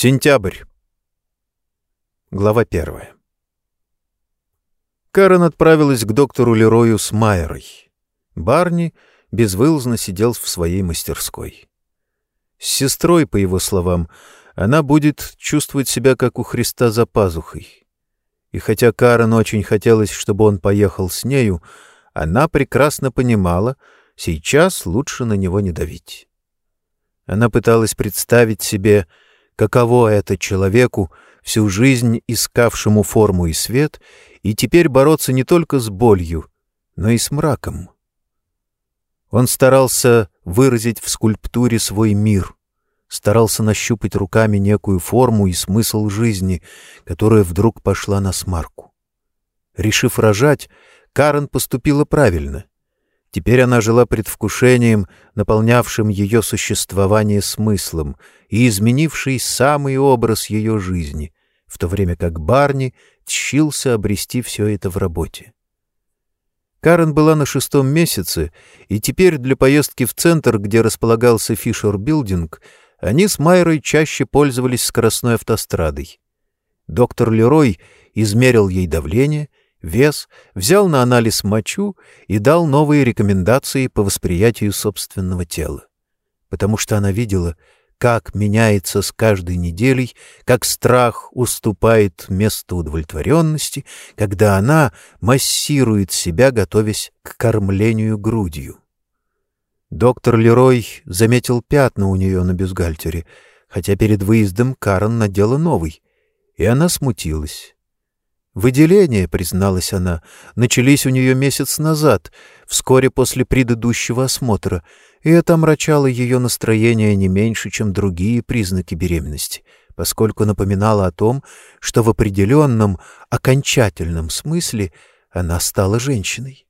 Сентябрь. Глава первая. Карен отправилась к доктору Лерою с Майерой. Барни безвылазно сидел в своей мастерской. С сестрой, по его словам, она будет чувствовать себя как у Христа за пазухой. И хотя Карен очень хотелось, чтобы он поехал с нею, она прекрасно понимала, сейчас лучше на него не давить. Она пыталась представить себе, Каково это человеку, всю жизнь искавшему форму и свет, и теперь бороться не только с болью, но и с мраком? Он старался выразить в скульптуре свой мир, старался нащупать руками некую форму и смысл жизни, которая вдруг пошла на смарку. Решив рожать, Карен поступила правильно — Теперь она жила предвкушением, наполнявшим ее существование смыслом и изменивший самый образ ее жизни, в то время как Барни тщился обрести все это в работе. Карен была на шестом месяце, и теперь для поездки в центр, где располагался Фишер-билдинг, они с Майрой чаще пользовались скоростной автострадой. Доктор Лерой измерил ей давление — вес, взял на анализ мочу и дал новые рекомендации по восприятию собственного тела. Потому что она видела, как меняется с каждой неделей, как страх уступает место удовлетворенности, когда она массирует себя, готовясь к кормлению грудью. Доктор Лерой заметил пятна у нее на бюстгальтере, хотя перед выездом Карен надела новый, и она смутилась. Выделения, призналась она, начались у нее месяц назад, вскоре после предыдущего осмотра, и это омрачало ее настроение не меньше, чем другие признаки беременности, поскольку напоминало о том, что в определенном, окончательном смысле она стала женщиной.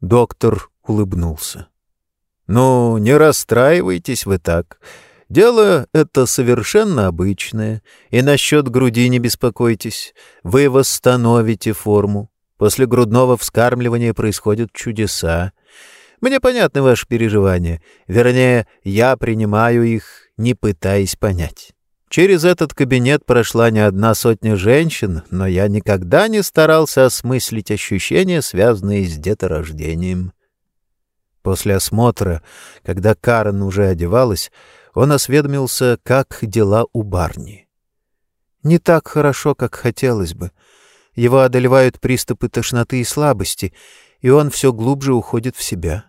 Доктор улыбнулся. «Ну, не расстраивайтесь вы так. Дело это совершенно обычное, и насчет груди не беспокойтесь. Вы восстановите форму. После грудного вскармливания происходят чудеса. Мне понятны ваши переживания. Вернее, я принимаю их, не пытаясь понять. Через этот кабинет прошла не одна сотня женщин, но я никогда не старался осмыслить ощущения, связанные с деторождением. После осмотра, когда Карен уже одевалась, он осведомился, как дела у Барни. «Не так хорошо, как хотелось бы. Его одолевают приступы тошноты и слабости, и он все глубже уходит в себя».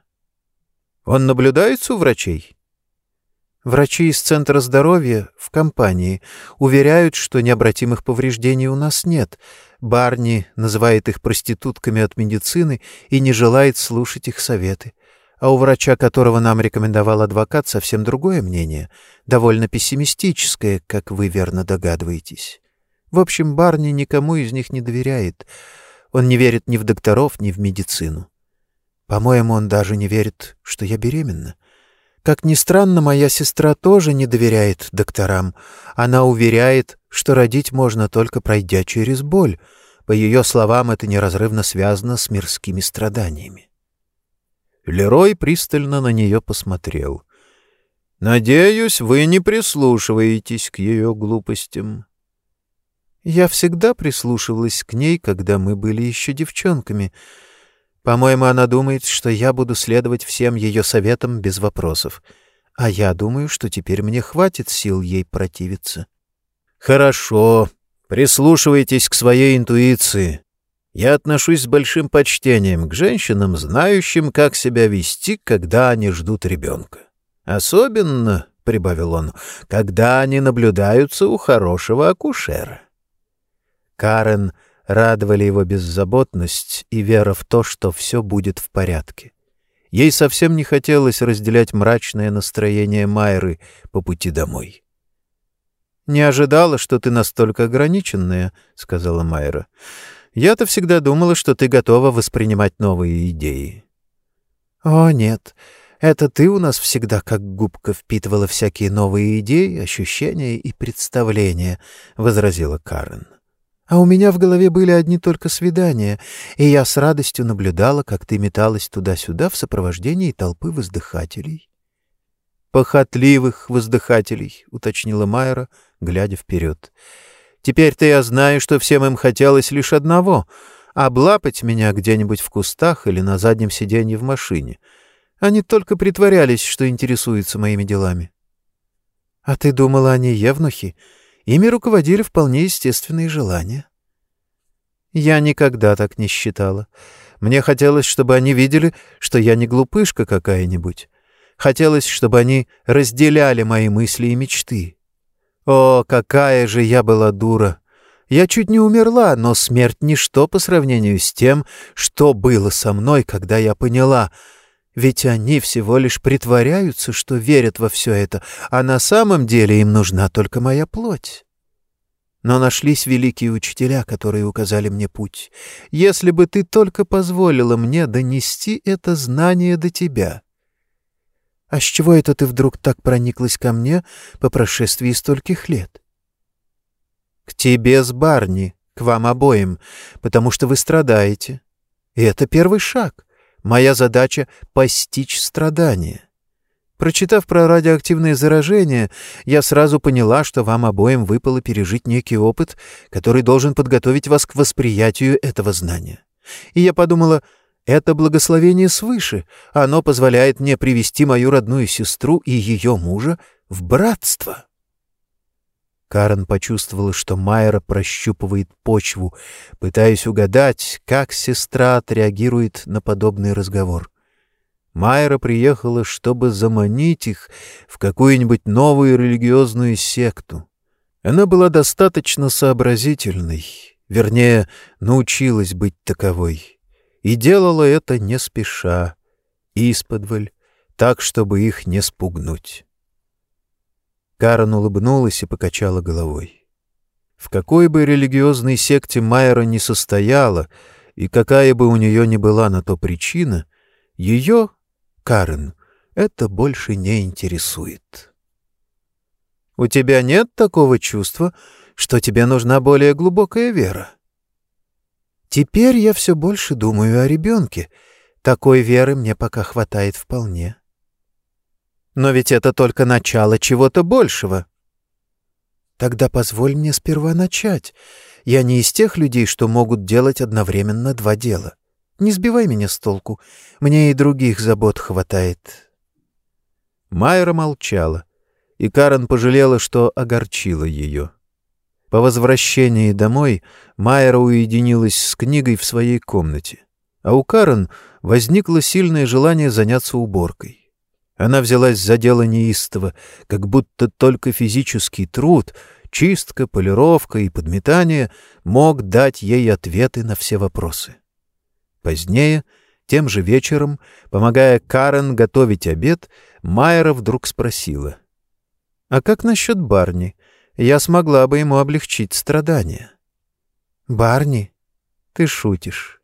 «Он наблюдается у врачей?» Врачи из Центра здоровья в компании уверяют, что необратимых повреждений у нас нет. Барни называет их проститутками от медицины и не желает слушать их советы а у врача, которого нам рекомендовал адвокат, совсем другое мнение, довольно пессимистическое, как вы верно догадываетесь. В общем, Барни никому из них не доверяет. Он не верит ни в докторов, ни в медицину. По-моему, он даже не верит, что я беременна. Как ни странно, моя сестра тоже не доверяет докторам. Она уверяет, что родить можно только пройдя через боль. По ее словам, это неразрывно связано с мирскими страданиями. Лерой пристально на нее посмотрел. «Надеюсь, вы не прислушиваетесь к ее глупостям». «Я всегда прислушивалась к ней, когда мы были еще девчонками. По-моему, она думает, что я буду следовать всем ее советам без вопросов. А я думаю, что теперь мне хватит сил ей противиться». «Хорошо. Прислушивайтесь к своей интуиции. Я отношусь с большим почтением к женщинам, знающим, как себя вести, когда они ждут ребенка. Особенно, — прибавил он, — когда они наблюдаются у хорошего акушера. Карен радовали его беззаботность и вера в то, что все будет в порядке. Ей совсем не хотелось разделять мрачное настроение Майры по пути домой. «Не ожидала, что ты настолько ограниченная», — сказала Майра. Я-то всегда думала, что ты готова воспринимать новые идеи. — О, нет. Это ты у нас всегда как губка впитывала всякие новые идеи, ощущения и представления, — возразила Карен. А у меня в голове были одни только свидания, и я с радостью наблюдала, как ты металась туда-сюда в сопровождении толпы воздыхателей. похотливых воздыхателей, — уточнила Майера, глядя вперед. Теперь-то я знаю, что всем им хотелось лишь одного — облапать меня где-нибудь в кустах или на заднем сиденье в машине. Они только притворялись, что интересуются моими делами. — А ты думала, они евнухи? Ими руководили вполне естественные желания. Я никогда так не считала. Мне хотелось, чтобы они видели, что я не глупышка какая-нибудь. Хотелось, чтобы они разделяли мои мысли и мечты. О, какая же я была дура! Я чуть не умерла, но смерть — ничто по сравнению с тем, что было со мной, когда я поняла. Ведь они всего лишь притворяются, что верят во все это, а на самом деле им нужна только моя плоть. Но нашлись великие учителя, которые указали мне путь. Если бы ты только позволила мне донести это знание до тебя. А с чего это ты вдруг так прониклась ко мне по прошествии стольких лет? К тебе с Барни, к вам обоим, потому что вы страдаете. И это первый шаг. Моя задача — постичь страдания. Прочитав про радиоактивное заражение, я сразу поняла, что вам обоим выпало пережить некий опыт, который должен подготовить вас к восприятию этого знания. И я подумала, это благословение свыше, оно позволяет мне привести мою родную сестру и ее мужа в братство. Карен почувствовала, что Майера прощупывает почву, пытаясь угадать, как сестра отреагирует на подобный разговор. Майра приехала, чтобы заманить их в какую-нибудь новую религиозную секту. Она была достаточно сообразительной, вернее, научилась быть таковой, и делала это не спеша, исподволь, так, чтобы их не спугнуть. Карен улыбнулась и покачала головой. В какой бы религиозной секте Майра не состояла, и какая бы у нее ни была на то причина, ее Карен, это больше не интересует. У тебя нет такого чувства, что тебе нужна более глубокая вера? Теперь я все больше думаю о ребенке. Такой веры мне пока хватает вполне. Но ведь это только начало чего-то большего. Тогда позволь мне сперва начать. Я не из тех людей, что могут делать одновременно два дела. Не сбивай меня с толку. Мне и других забот хватает. Майра молчала, и Карен пожалела, что огорчила ее. По возвращении домой Майра уединилась с книгой в своей комнате, а у Карен возникло сильное желание заняться уборкой. Она взялась за дело неистово, как будто только физический труд, чистка, полировка и подметание мог дать ей ответы на все вопросы. Позднее, тем же вечером, помогая Карен готовить обед, Майера вдруг спросила. «А как насчет Барни? Я смогла бы ему облегчить страдания». «Барни? Ты шутишь».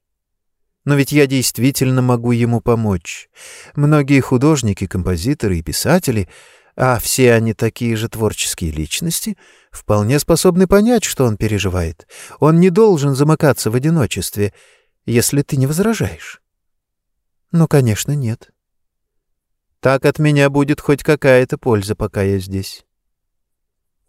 Но ведь я действительно могу ему помочь. Многие художники, композиторы и писатели, а все они такие же творческие личности, вполне способны понять, что он переживает. Он не должен замыкаться в одиночестве — если ты не возражаешь. Ну, конечно, нет. Так от меня будет хоть какая-то польза, пока я здесь.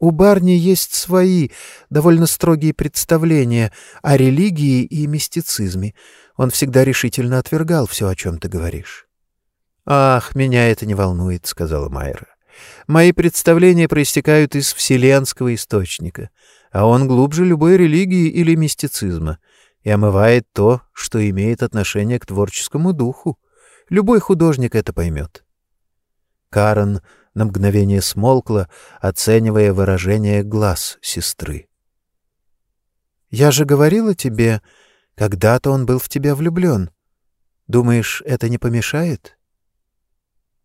У Барни есть свои, довольно строгие представления о религии и мистицизме. Он всегда решительно отвергал все, о чем ты говоришь. «Ах, меня это не волнует», — сказала Майра. «Мои представления проистекают из вселенского источника, а он глубже любой религии или мистицизма и омывает то, что имеет отношение к творческому духу. Любой художник это поймет. Карен на мгновение смолкла, оценивая выражение глаз сестры. «Я же говорила тебе, когда-то он был в тебя влюблен. Думаешь, это не помешает?»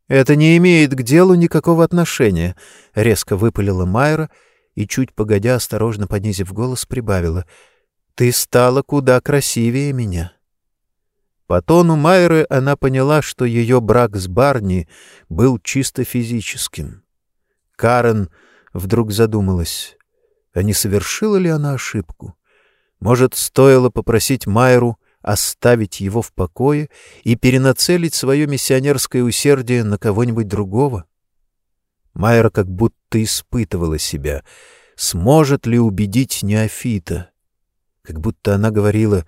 «Это не имеет к делу никакого отношения», — резко выпалила Майра и, чуть погодя, осторожно понизив голос, прибавила — ты стала куда красивее меня. По тону Майры она поняла, что ее брак с Барни был чисто физическим. Карен вдруг задумалась, а не совершила ли она ошибку? Может, стоило попросить Майру оставить его в покое и перенацелить свое миссионерское усердие на кого-нибудь другого? Майра как будто испытывала себя. Сможет ли убедить неофита? Как будто она говорила,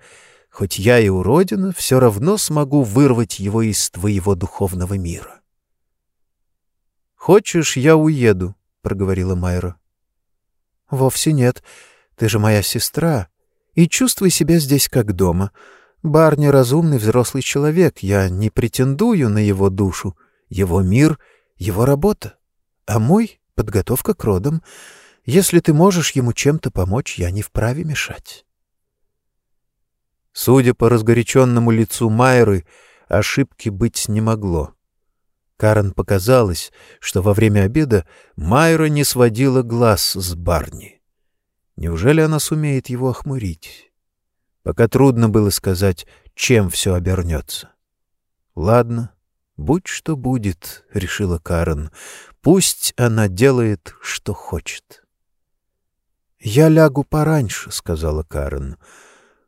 хоть я и уродина, все равно смогу вырвать его из твоего духовного мира. «Хочешь, я уеду?» — проговорила Майра. «Вовсе нет. Ты же моя сестра. И чувствуй себя здесь как дома. Барни — разумный взрослый человек. Я не претендую на его душу. Его мир — его работа. А мой — подготовка к родам. Если ты можешь ему чем-то помочь, я не вправе мешать». Судя по разгоряченному лицу Майры, ошибки быть не могло. Карен показалось, что во время обеда Майра не сводила глаз с Барни. Неужели она сумеет его охмурить? Пока трудно было сказать, чем все обернется. «Ладно, будь что будет», — решила Карен. «Пусть она делает, что хочет». «Я лягу пораньше», — сказала Карен.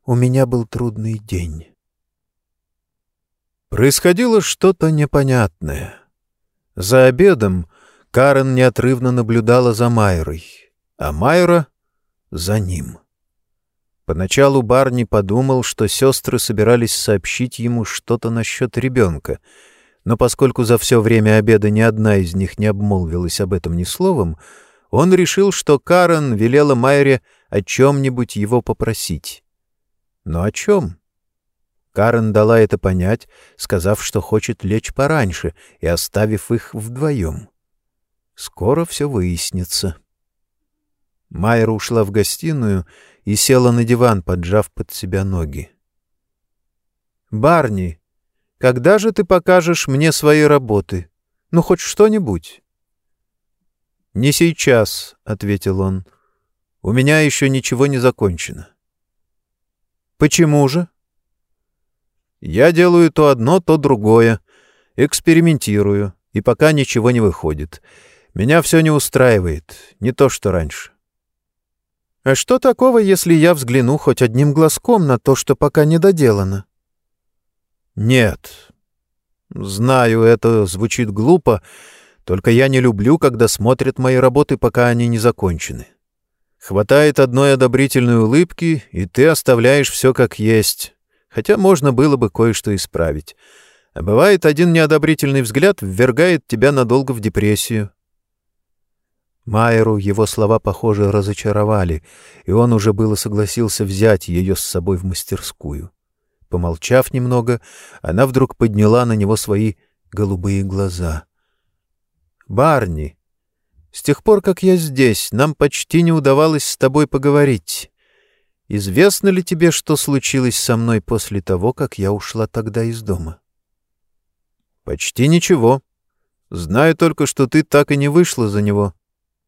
«У меня был трудный день». Происходило что-то непонятное. За обедом Карен неотрывно наблюдала за Майрой, а Майра — за ним. Поначалу Барни подумал, что сестры собирались сообщить ему что-то насчет ребенка, но поскольку за все время обеда ни одна из них не обмолвилась об этом ни словом, он решил, что Карен велела Майре о чем-нибудь его попросить. Но о чем? Карен дала это понять, сказав, что хочет лечь пораньше и оставив их вдвоем. Скоро все выяснится. Майра ушла в гостиную и села на диван, поджав под себя ноги. «Барни, когда же ты покажешь мне свои работы? Ну, хоть что-нибудь?» «Не сейчас», — ответил он. «У меня еще ничего не закончено». «Почему же?» Я делаю то одно, то другое. Экспериментирую, и пока ничего не выходит. Меня все не устраивает, не то что раньше. А что такого, если я взгляну хоть одним глазком на то, что пока не доделано? Нет. Знаю, это звучит глупо, только я не люблю, когда смотрят мои работы, пока они не закончены. Хватает одной одобрительной улыбки, и ты оставляешь все как есть хотя можно было бы кое-что исправить. А бывает, один неодобрительный взгляд ввергает тебя надолго в депрессию. Майеру его слова, похоже, разочаровали, и он уже было согласился взять ее с собой в мастерскую. Помолчав немного, она вдруг подняла на него свои голубые глаза. «Барни, с тех пор, как я здесь, нам почти не удавалось с тобой поговорить. Известно ли тебе, что случилось со мной после того, как я ушла тогда из дома? Почти ничего. Знаю только, что ты так и не вышла за него.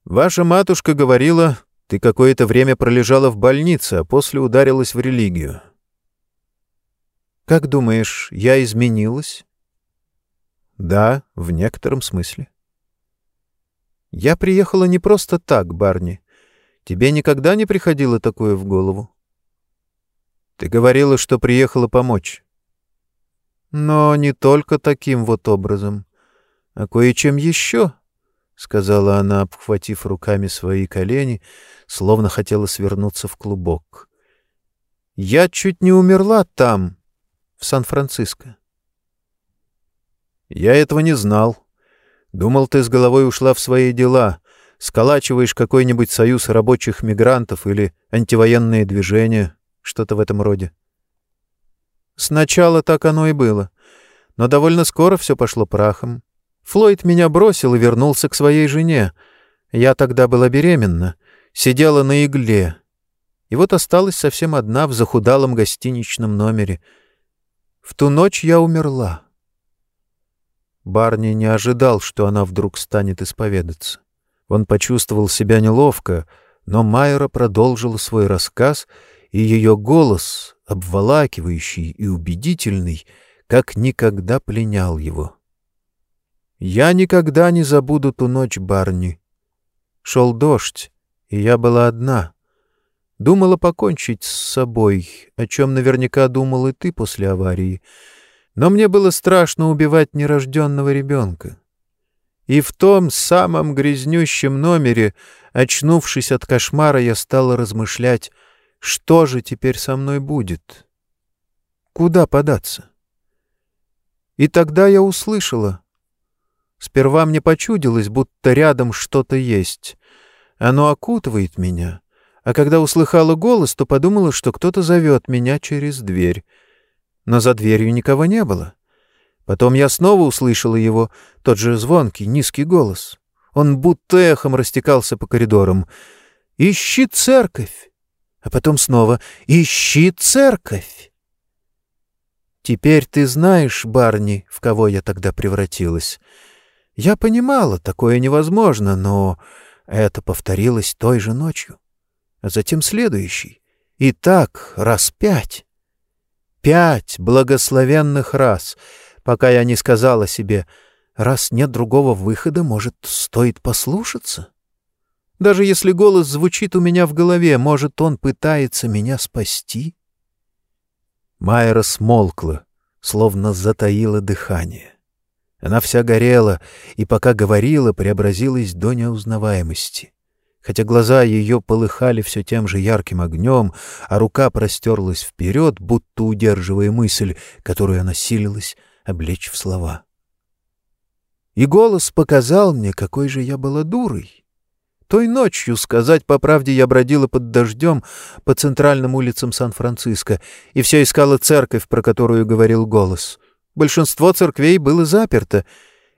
Ваша матушка говорила, ты какое-то время пролежала в больнице, а после ударилась в религию. Как думаешь, я изменилась? Да, в некотором смысле. Я приехала не просто так, Барни. Тебе никогда не приходило такое в голову? Ты говорила, что приехала помочь. Но не только таким вот образом, а кое-чем еще, — сказала она, обхватив руками свои колени, словно хотела свернуться в клубок. Я чуть не умерла там, в Сан-Франциско. Я этого не знал. Думал, ты с головой ушла в свои дела, сколачиваешь какой-нибудь союз рабочих мигрантов или антивоенные движения, что-то в этом роде. Сначала так оно и было, но довольно скоро все пошло прахом. Флойд меня бросил и вернулся к своей жене. Я тогда была беременна, сидела на игле. И вот осталась совсем одна в захудалом гостиничном номере. В ту ночь я умерла. Барни не ожидал, что она вдруг станет исповедаться. Он почувствовал себя неловко, но Майра продолжила свой рассказ, и ее голос, обволакивающий и убедительный, как никогда пленял его. «Я никогда не забуду ту ночь, Барни. Шел дождь, и я была одна. Думала покончить с собой, о чем наверняка думал и ты после аварии. Но мне было страшно убивать нерожденного ребенка. И в том самом грязнющем номере, очнувшись от кошмара, я стала размышлять, что же теперь со мной будет? Куда податься? И тогда я услышала. Сперва мне почудилось, будто рядом что-то есть. Оно окутывает меня. А когда услыхала голос, то подумала, что кто-то зовет меня через дверь. Но за дверью никого не было. Потом я снова услышала его, тот же звонкий, низкий голос. Он будто эхом растекался по коридорам. «Ищи церковь!» А потом снова «Ищи церковь!» Теперь ты знаешь, Барни, в кого я тогда превратилась. Я понимала, такое невозможно, но это повторилось той же ночью, а затем следующий. И так раз пять. Пять благословенных раз — пока я не сказала себе, раз нет другого выхода, может, стоит послушаться? Даже если голос звучит у меня в голове, может, он пытается меня спасти? Майра смолкла, словно затаила дыхание. Она вся горела, и пока говорила, преобразилась до неузнаваемости. Хотя глаза ее полыхали все тем же ярким огнем, а рука простерлась вперед, будто удерживая мысль, которую она силилась облечь в слова. И голос показал мне, какой же я была дурой. Той ночью, сказать по правде, я бродила под дождем по центральным улицам Сан-Франциско и все искала церковь, про которую говорил голос. Большинство церквей было заперто,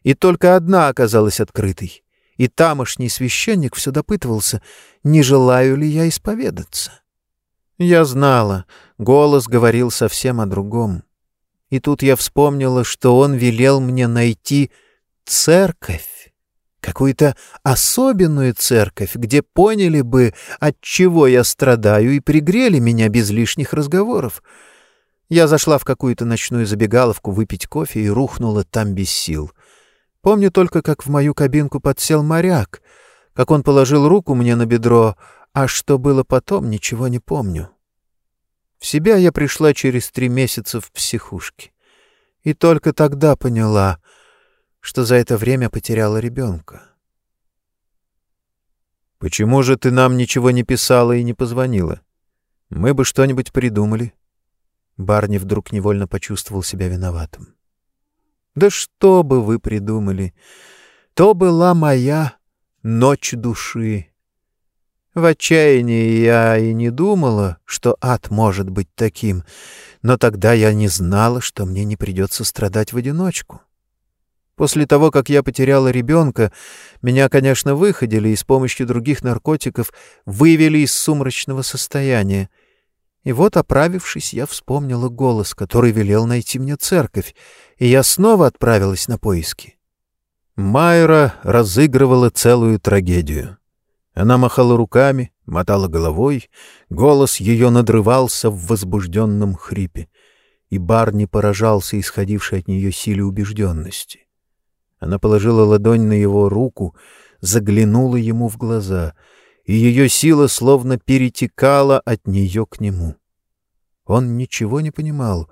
и только одна оказалась открытой. И тамошний священник все допытывался, не желаю ли я исповедаться. Я знала, голос говорил совсем о другом. И тут я вспомнила, что он велел мне найти церковь, какую-то особенную церковь, где поняли бы, от чего я страдаю, и пригрели меня без лишних разговоров. Я зашла в какую-то ночную забегаловку выпить кофе и рухнула там без сил. Помню только, как в мою кабинку подсел моряк, как он положил руку мне на бедро, а что было потом, ничего не помню. В себя я пришла через три месяца в психушке. И только тогда поняла, что за это время потеряла ребенка. «Почему же ты нам ничего не писала и не позвонила? Мы бы что-нибудь придумали». Барни вдруг невольно почувствовал себя виноватым. «Да что бы вы придумали? То была моя ночь души. В отчаянии я и не думала, что ад может быть таким, но тогда я не знала, что мне не придется страдать в одиночку. После того, как я потеряла ребенка, меня, конечно, выходили и с помощью других наркотиков вывели из сумрачного состояния. И вот, оправившись, я вспомнила голос, который велел найти мне церковь, и я снова отправилась на поиски. Майра разыгрывала целую трагедию. Она махала руками, мотала головой, голос ее надрывался в возбужденном хрипе, и Барни поражался исходившей от нее силе убежденности. Она положила ладонь на его руку, заглянула ему в глаза, и ее сила словно перетекала от нее к нему. Он ничего не понимал,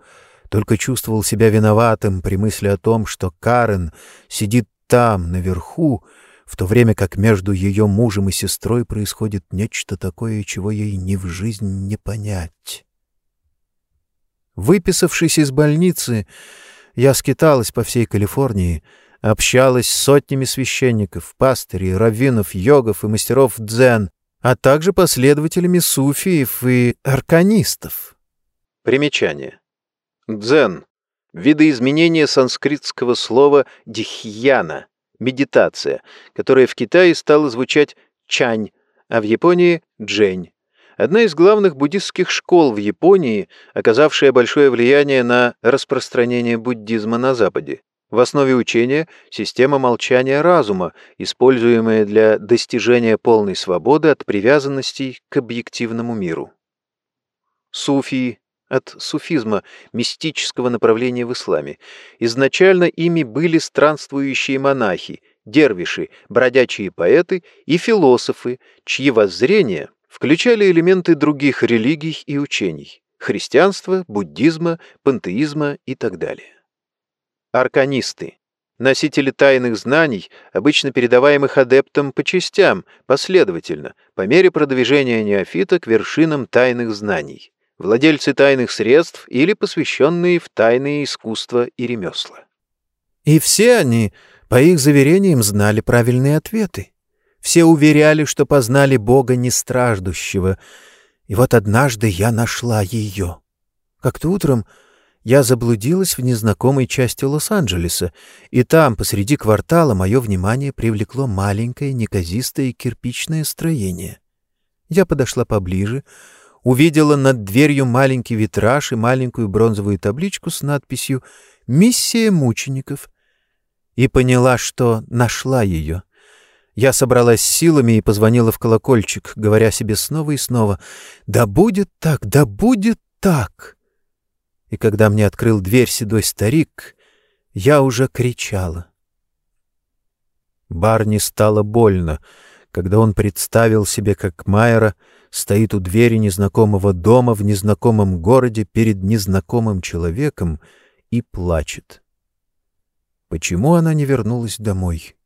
только чувствовал себя виноватым при мысли о том, что Карен сидит там, наверху, в то время как между ее мужем и сестрой происходит нечто такое, чего ей ни в жизнь не понять. Выписавшись из больницы, я скиталась по всей Калифорнии, общалась с сотнями священников, пастырей, раввинов, йогов и мастеров дзен, а также последователями суфиев и арканистов. Примечание. Дзен — видоизменение санскритского слова «дихьяна», медитация, которая в Китае стала звучать чань, а в Японии — джень. Одна из главных буддистских школ в Японии, оказавшая большое влияние на распространение буддизма на Западе. В основе учения — система молчания разума, используемая для достижения полной свободы от привязанностей к объективному миру. Суфии от суфизма, мистического направления в исламе. Изначально ими были странствующие монахи, дервиши, бродячие поэты и философы, чьи воззрения включали элементы других религий и учений – христианства, буддизма, пантеизма и так далее. Арканисты носители тайных знаний, обычно передаваемых адептам по частям, последовательно, по мере продвижения неофита к вершинам тайных знаний, владельцы тайных средств или посвященные в тайные искусства и ремесла. И все они, по их заверениям, знали правильные ответы. Все уверяли, что познали Бога нестраждущего. И вот однажды я нашла ее. Как-то утром я заблудилась в незнакомой части Лос-Анджелеса, и там, посреди квартала, мое внимание привлекло маленькое неказистое кирпичное строение. Я подошла поближе, увидела над дверью маленький витраж и маленькую бронзовую табличку с надписью «Миссия мучеников» и поняла, что нашла ее. Я собралась силами и позвонила в колокольчик, говоря себе снова и снова «Да будет так, да будет так!» И когда мне открыл дверь седой старик, я уже кричала. Барни стало больно, когда он представил себе, как Майера стоит у двери незнакомого дома в незнакомом городе перед незнакомым человеком и плачет. Почему она не вернулась домой?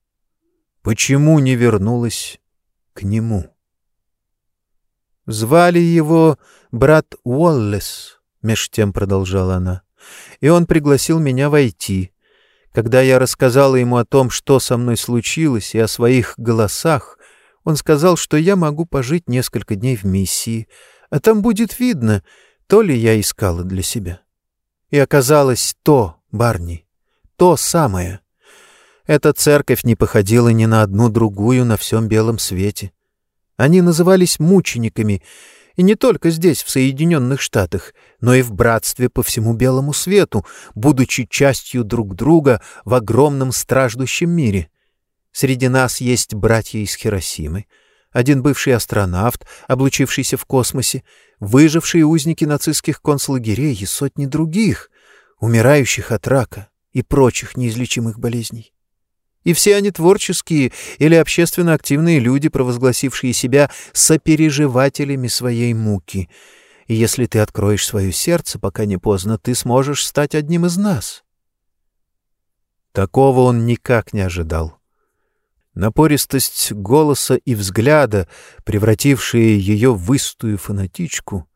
Почему не вернулась к нему? Звали его брат Уоллес. — меж тем продолжала она. «И он пригласил меня войти. Когда я рассказала ему о том, что со мной случилось, и о своих голосах, он сказал, что я могу пожить несколько дней в миссии, а там будет видно, то ли я искала для себя. И оказалось то, Барни, то самое. Эта церковь не походила ни на одну другую на всем белом свете. Они назывались мучениками — и не только здесь, в Соединенных Штатах, но и в братстве по всему белому свету, будучи частью друг друга в огромном страждущем мире. Среди нас есть братья из Хиросимы, один бывший астронавт, облучившийся в космосе, выжившие узники нацистских концлагерей и сотни других, умирающих от рака и прочих неизлечимых болезней. И все они творческие или общественно активные люди, провозгласившие себя сопереживателями своей муки. И если ты откроешь свое сердце, пока не поздно, ты сможешь стать одним из нас. Такого он никак не ожидал. Напористость голоса и взгляда, превратившие ее в выстую фанатичку,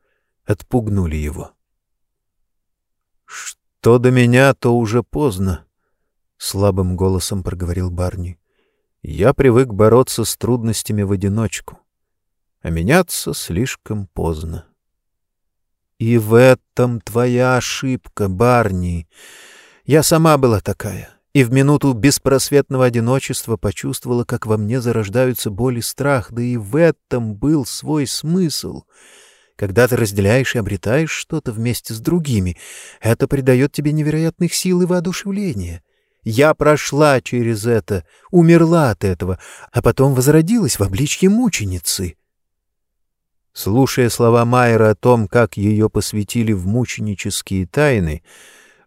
отпугнули его. «Что до меня, то уже поздно», — слабым голосом проговорил Барни. «Я привык бороться с трудностями в одиночку, а меняться слишком поздно». «И в этом твоя ошибка, Барни. Я сама была такая» и в минуту беспросветного одиночества почувствовала, как во мне зарождаются боль и страх, да и в этом был свой смысл. Когда ты разделяешь и обретаешь что-то вместе с другими, это придает тебе невероятных сил и воодушевления. Я прошла через это, умерла от этого, а потом возродилась в обличье мученицы. Слушая слова Майера о том, как ее посвятили в мученические тайны,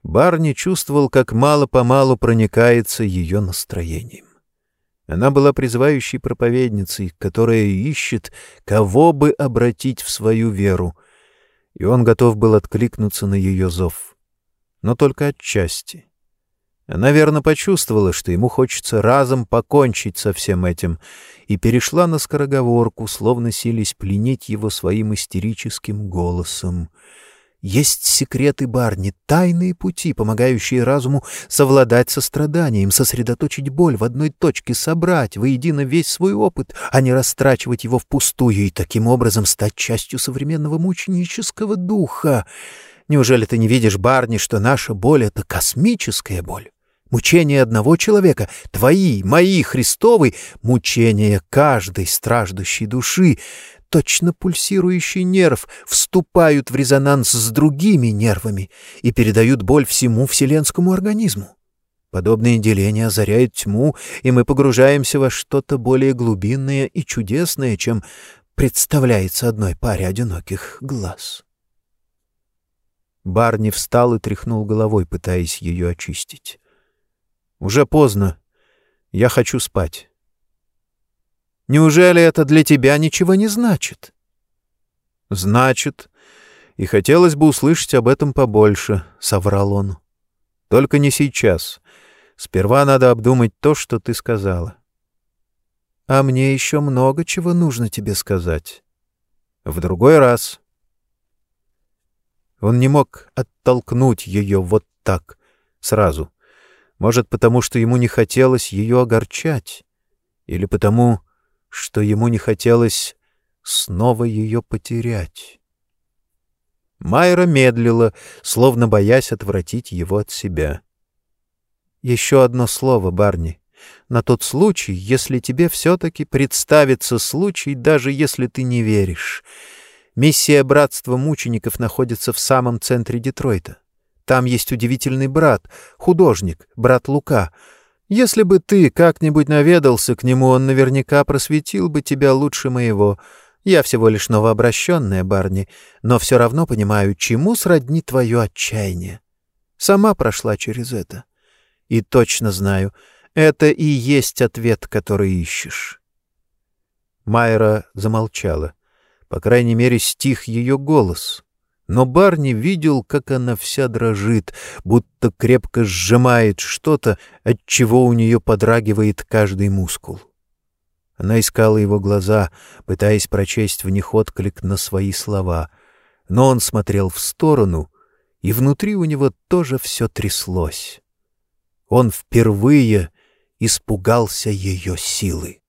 Барни чувствовал, как мало-помалу проникается ее настроением. Она была призывающей проповедницей, которая ищет, кого бы обратить в свою веру, и он готов был откликнуться на ее зов. Но только отчасти. Она верно почувствовала, что ему хочется разом покончить со всем этим, и перешла на скороговорку, словно сились пленить его своим истерическим голосом. Есть секреты Барни, тайные пути, помогающие разуму совладать со страданием, сосредоточить боль в одной точке, собрать воедино весь свой опыт, а не растрачивать его впустую и таким образом стать частью современного мученического духа. Неужели ты не видишь, Барни, что наша боль — это космическая боль? Мучения одного человека, твои, мои, Христовы, мучения каждой страждущей души, точно пульсирующий нерв, вступают в резонанс с другими нервами и передают боль всему вселенскому организму. Подобные деления озаряют тьму, и мы погружаемся во что-то более глубинное и чудесное, чем представляется одной паре одиноких глаз. Барни встал и тряхнул головой, пытаясь ее очистить. Уже поздно. Я хочу спать. Неужели это для тебя ничего не значит? Значит. И хотелось бы услышать об этом побольше, — соврал он. Только не сейчас. Сперва надо обдумать то, что ты сказала. А мне еще много чего нужно тебе сказать. В другой раз. Он не мог оттолкнуть ее вот так, сразу. Может, потому что ему не хотелось ее огорчать, или потому, что ему не хотелось снова ее потерять. Майра медлила, словно боясь отвратить его от себя. «Еще одно слово, Барни. На тот случай, если тебе все-таки представится случай, даже если ты не веришь. Миссия Братства мучеников находится в самом центре Детройта. Там есть удивительный брат, художник, брат Лука. Если бы ты как-нибудь наведался к нему, он наверняка просветил бы тебя лучше моего. Я всего лишь новообращенная, Барни, но все равно понимаю, чему сродни твое отчаяние. Сама прошла через это. И точно знаю, это и есть ответ, который ищешь. Майра замолчала. По крайней мере, стих ее голос. Но Барни видел, как она вся дрожит, будто крепко сжимает что-то, от чего у нее подрагивает каждый мускул. Она искала его глаза, пытаясь прочесть в них отклик на свои слова. Но он смотрел в сторону, и внутри у него тоже все тряслось. Он впервые испугался ее силы.